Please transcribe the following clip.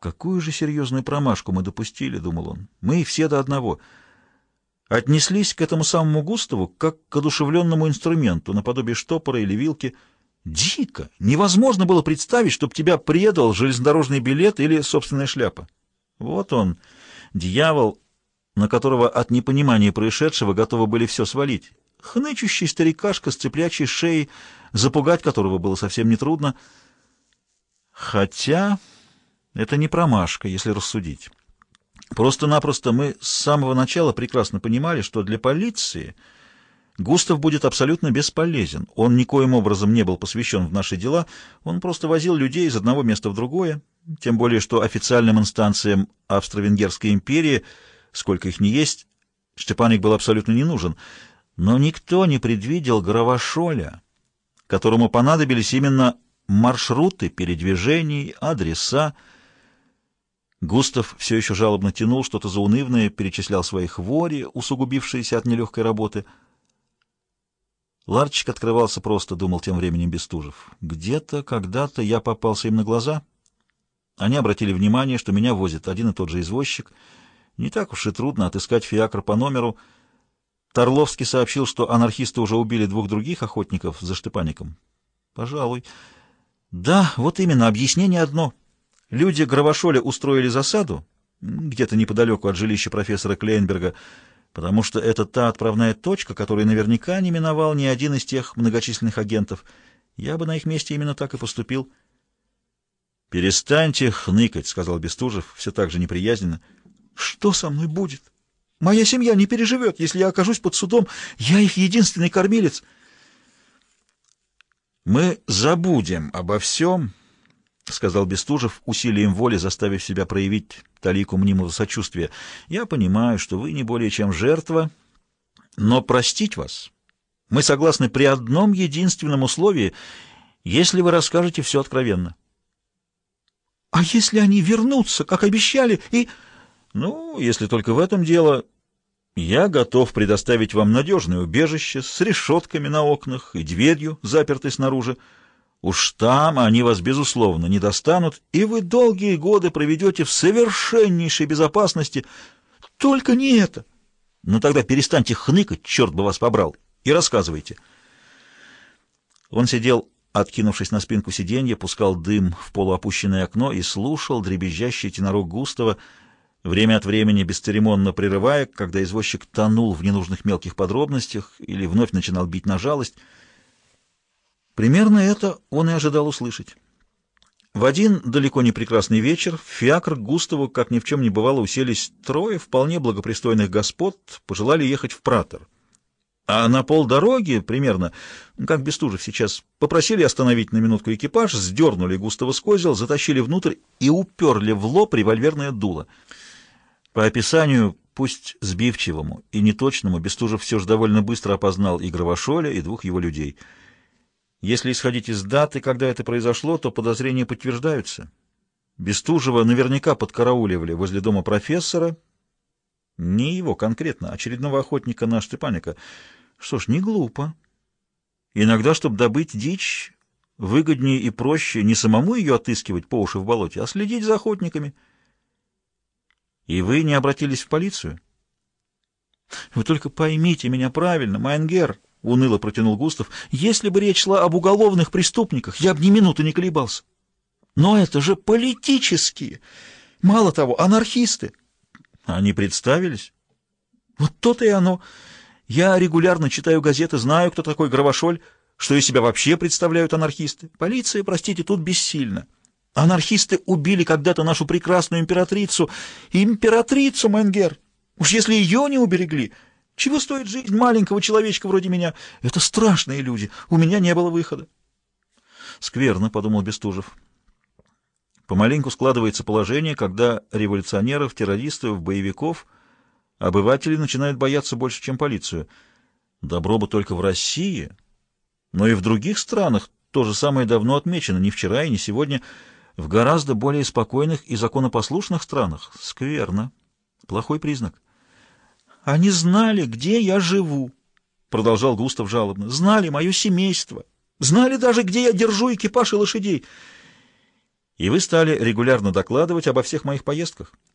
Какую же серьезную промашку мы допустили, — думал он. Мы все до одного. Отнеслись к этому самому Густаву как к одушевленному инструменту, наподобие штопора или вилки. Дико! Невозможно было представить, чтобы тебя предал железнодорожный билет или собственная шляпа. Вот он, дьявол, на которого от непонимания происшедшего готовы были все свалить. Хнычущий старикашка с цеплячей шеей, запугать которого было совсем нетрудно. Хотя это не промашка, если рассудить. Просто-напросто мы с самого начала прекрасно понимали, что для полиции Густав будет абсолютно бесполезен. Он никоим образом не был посвящен в наши дела, он просто возил людей из одного места в другое, тем более что официальным инстанциям Австро-Венгерской империи, сколько их ни есть, Штепаник был абсолютно не нужен. Но никто не предвидел Гравошоля, которому понадобились именно маршруты передвижений, адреса, Густав все еще жалобно тянул что-то заунывное, перечислял свои хвори, усугубившиеся от нелегкой работы. Ларчик открывался просто, думал тем временем Бестужев. Где-то, когда-то я попался им на глаза. Они обратили внимание, что меня возит один и тот же извозчик. Не так уж и трудно отыскать фиакр по номеру. Торловский сообщил, что анархисты уже убили двух других охотников за Штепаником. Пожалуй. Да, вот именно, объяснение одно — Люди Гравошоля устроили засаду где-то неподалеку от жилища профессора Клейнберга, потому что это та отправная точка, которую наверняка не миновал ни один из тех многочисленных агентов. Я бы на их месте именно так и поступил. «Перестаньте хныкать», — сказал Бестужев, все так же неприязненно. «Что со мной будет? Моя семья не переживет, если я окажусь под судом. Я их единственный кормилец». «Мы забудем обо всем», — сказал Бестужев, усилием воли заставив себя проявить талику мнимого сочувствия. — Я понимаю, что вы не более чем жертва, но простить вас мы согласны при одном единственном условии, если вы расскажете все откровенно. — А если они вернутся, как обещали, и... — Ну, если только в этом дело... Я готов предоставить вам надежное убежище с решетками на окнах и дверью, запертой снаружи. Уж там они вас, безусловно, не достанут, и вы долгие годы проведете в совершеннейшей безопасности. Только не это. Ну тогда перестаньте хныкать, черт бы вас побрал, и рассказывайте. Он сидел, откинувшись на спинку сиденья, пускал дым в полуопущенное окно и слушал дребезжащий тенорок Густава, время от времени бесцеремонно прерывая, когда извозчик тонул в ненужных мелких подробностях или вновь начинал бить на жалость — Примерно это он и ожидал услышать. В один далеко не прекрасный вечер в фиакр Густаву, как ни в чем не бывало, уселись трое вполне благопристойных господ, пожелали ехать в Пратор. А на полдороги, примерно, как Бестужев сейчас, попросили остановить на минутку экипаж, сдернули Густава с козел, затащили внутрь и уперли в лоб револьверное дуло. По описанию, пусть сбивчивому и неточному, Бестужев все же довольно быстро опознал и Гравошоля, и двух его людей — если исходить из даты, когда это произошло, то подозрения подтверждаются. Бестужева наверняка подкарауливали возле дома профессора, не его конкретно, а очередного охотника на Штепаника. Что ж, не глупо. Иногда, чтобы добыть дичь, выгоднее и проще не самому ее отыскивать по уши в болоте, а следить за охотниками. И вы не обратились в полицию? Вы только поймите меня правильно, Майнгер. — уныло протянул Густав. — Если бы речь шла об уголовных преступниках, я бы ни минуты не колебался. Но это же политические. Мало того, анархисты. Они представились? Вот то-то и оно. Я регулярно читаю газеты, знаю, кто такой Гравошоль, что из себя вообще представляют анархисты. Полиция, простите, тут бессильна. Анархисты убили когда-то нашу прекрасную императрицу. Императрицу, Менгер! Уж если ее не уберегли... Чего стоит жизнь маленького человечка вроде меня? Это страшные люди. У меня не было выхода. Скверно, — подумал Бестужев. Помаленьку складывается положение, когда революционеров, террористов, боевиков обыватели начинают бояться больше, чем полицию. Добро бы только в России, но и в других странах то же самое давно отмечено, не вчера и не сегодня, в гораздо более спокойных и законопослушных странах. Скверно. Плохой признак. Они знали, где я живу, — продолжал Густав жалобно. Знали мое семейство. Знали даже, где я держу экипаж и лошадей. и вы стали регулярно докладывать обо всех моих поездках.